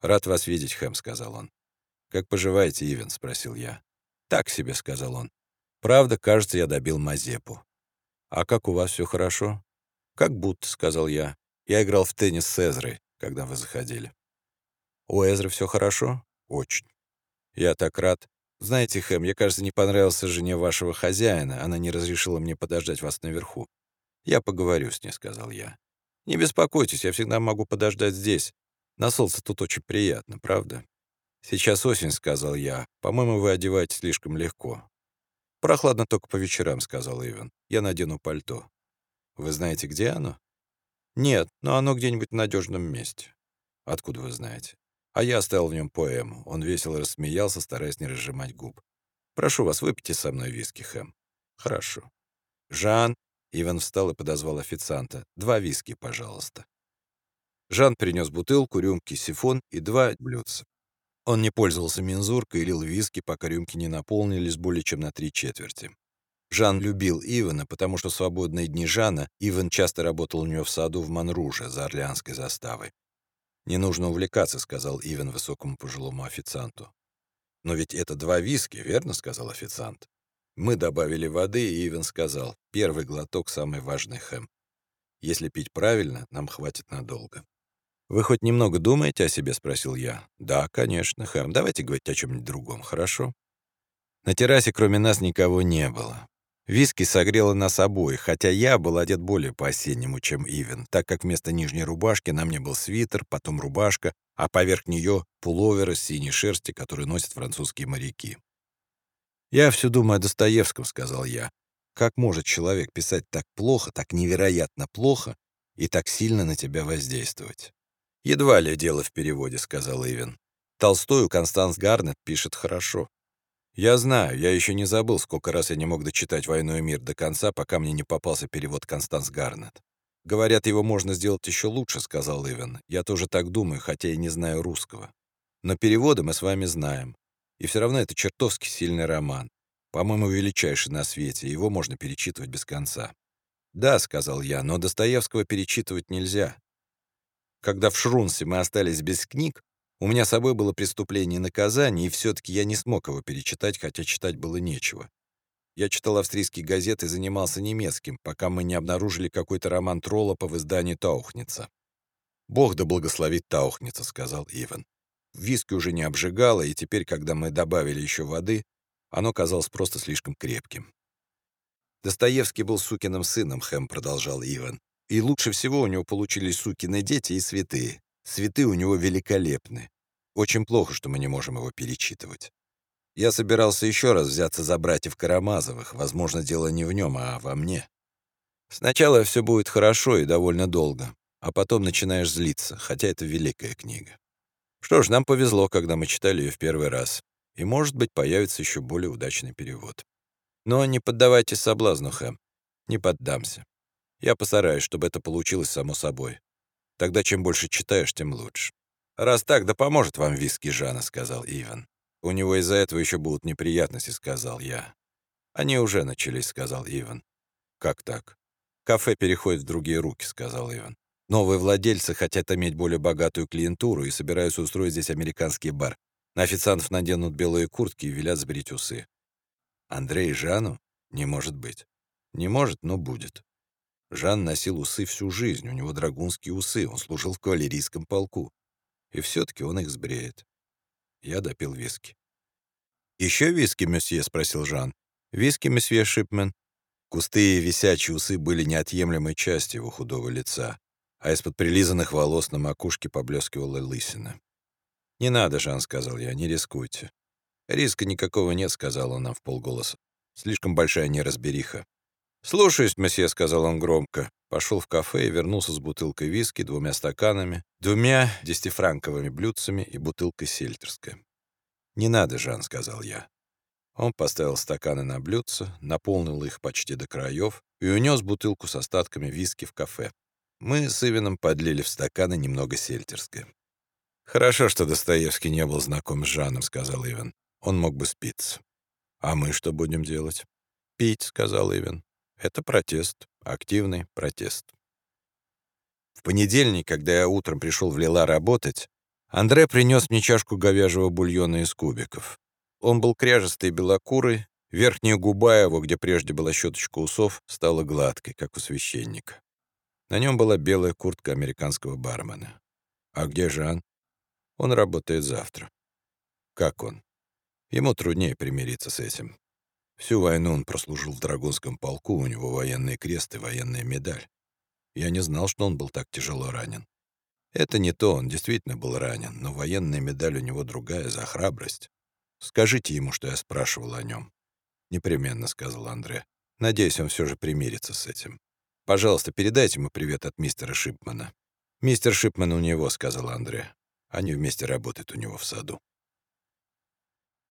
«Рад вас видеть, Хэм», — сказал он. «Как поживаете, Ивен?» — спросил я. «Так себе», — сказал он. «Правда, кажется, я добил Мазепу». «А как у вас все хорошо?» «Как будто», — сказал я. «Я играл в теннис с Эзрой, когда вы заходили». «У Эзры все хорошо?» «Очень». «Я так рад. Знаете, Хэм, я, кажется, не понравился жене вашего хозяина. Она не разрешила мне подождать вас наверху. Я поговорю с ней», — сказал я. «Не беспокойтесь, я всегда могу подождать здесь. На солнце тут очень приятно, правда?» «Сейчас осень», — сказал я. «По-моему, вы одеваетесь слишком легко». «Прохладно только по вечерам», — сказал Иван. «Я надену пальто». «Вы знаете, где оно?» «Нет, но оно где-нибудь в надежном месте». «Откуда вы знаете?» А я оставил в нем поэму. Он весело рассмеялся, стараясь не разжимать губ. «Прошу вас, выпейте со мной виски, Хэм». «Хорошо». «Жан!» Иван встал и подозвал официанта. «Два виски, пожалуйста». Жан принес бутылку, рюмки, сифон и два блюдца. Он не пользовался мензуркой и лил виски, пока рюмки не наполнились более чем на три четверти. Жан любил Ивана, потому что в свободные дни Жана Иван часто работал у него в саду в Манруже за Орлеанской заставой. «Не нужно увлекаться», — сказал Иван высокому пожилому официанту. «Но ведь это два виски, верно?» — сказал официант. Мы добавили воды, и Иван сказал, «Первый глоток — самый важный хэм. Если пить правильно, нам хватит надолго». «Вы хоть немного думаете о себе?» — спросил я. «Да, конечно, Хэм. Давайте говорить о чем-нибудь другом, хорошо?» На террасе кроме нас никого не было. Виски согрело нас обоих, хотя я был одет более по-осеннему, чем Ивен, так как вместо нижней рубашки на мне был свитер, потом рубашка, а поверх нее пуловер из синей шерсти, который носят французские моряки. «Я все думаю о Достоевском», — сказал я. «Как может человек писать так плохо, так невероятно плохо и так сильно на тебя воздействовать?» «Едва ли дело в переводе», — сказал Ивен. «Толстой у Констанс Гарнет пишет хорошо. Я знаю, я еще не забыл, сколько раз я не мог дочитать «Войну и мир» до конца, пока мне не попался перевод Констанс Гарнет. «Говорят, его можно сделать еще лучше», — сказал Ивен. «Я тоже так думаю, хотя и не знаю русского. Но переводы мы с вами знаем. И все равно это чертовски сильный роман. По-моему, величайший на свете, его можно перечитывать без конца». «Да», — сказал я, — «но Достоевского перечитывать нельзя. Когда в Шрунсе мы остались без книг, у меня с собой было «Преступление и наказание», и все-таки я не смог его перечитать, хотя читать было нечего. Я читал австрийские газеты и занимался немецким, пока мы не обнаружили какой-то роман Троллопа в издании Таухница. «Бог да благословит Таухница», — сказал Иван. Виски уже не обжигало, и теперь, когда мы добавили еще воды, оно казалось просто слишком крепким. «Достоевский был сукиным сыном», — Хэм продолжал Иван. И лучше всего у него получились сукины дети и святые. Святые у него великолепны. Очень плохо, что мы не можем его перечитывать. Я собирался еще раз взяться за братьев Карамазовых. Возможно, дело не в нем, а во мне. Сначала все будет хорошо и довольно долго, а потом начинаешь злиться, хотя это великая книга. Что ж, нам повезло, когда мы читали ее в первый раз. И, может быть, появится еще более удачный перевод. Но не поддавайтесь соблазну, Хэм. Не поддамся. Я постараюсь, чтобы это получилось само собой. Тогда чем больше читаешь, тем лучше. «Раз так, да поможет вам виски Жана», — сказал Иван. «У него из-за этого еще будут неприятности», — сказал я. «Они уже начались», — сказал Иван. «Как так?» «Кафе переходит в другие руки», — сказал Иван. «Новые владельцы хотят иметь более богатую клиентуру и собираются устроить здесь американский бар. На официантов наденут белые куртки и велят сбрить усы». «Андрей Жану? Не может быть». «Не может, но будет». Жан носил усы всю жизнь, у него драгунские усы, он служил в кавалерийском полку. И все-таки он их сбреет. Я допил виски. «Еще виски, месье?» — спросил Жан. «Виски, месье Шипмен». Густые висячие усы были неотъемлемой частью его худого лица, а из-под прилизанных волос на макушке поблескивала лысина. «Не надо, Жан», — сказал я, — «не рискуйте». «Риска никакого нет», — сказал он в полголоса. «Слишком большая неразбериха. «Слушаюсь, месье», — сказал он громко. Пошел в кафе и вернулся с бутылкой виски, двумя стаканами, двумя десятифранковыми блюдцами и бутылкой сельтерской. «Не надо, Жан», — сказал я. Он поставил стаканы на блюдце, наполнил их почти до краев и унес бутылку с остатками виски в кафе. Мы с Ивином подлили в стаканы немного сельтерской. «Хорошо, что Достоевский не был знаком с Жаном», — сказал Иван. «Он мог бы спиться». «А мы что будем делать?» «Пить», — сказал Иван. Это протест, активный протест. В понедельник, когда я утром пришел в Лила работать, Андре принес мне чашку говяжьего бульона из кубиков. Он был кряжестый белокурый, верхняя губа его, где прежде была щеточка усов, стала гладкой, как у священника. На нем была белая куртка американского бармена. «А где Жан?» «Он работает завтра». «Как он?» Ему труднее примириться с этим. Всю войну он прослужил в Драгунском полку, у него военный крест и военная медаль. Я не знал, что он был так тяжело ранен. Это не то, он действительно был ранен, но военная медаль у него другая за храбрость. Скажите ему, что я спрашивал о нем. Непременно, сказал Андре. Надеюсь, он все же примирится с этим. Пожалуйста, передайте ему привет от мистера Шипмана. Мистер Шипман у него, сказал Андре. Они вместе работают у него в саду.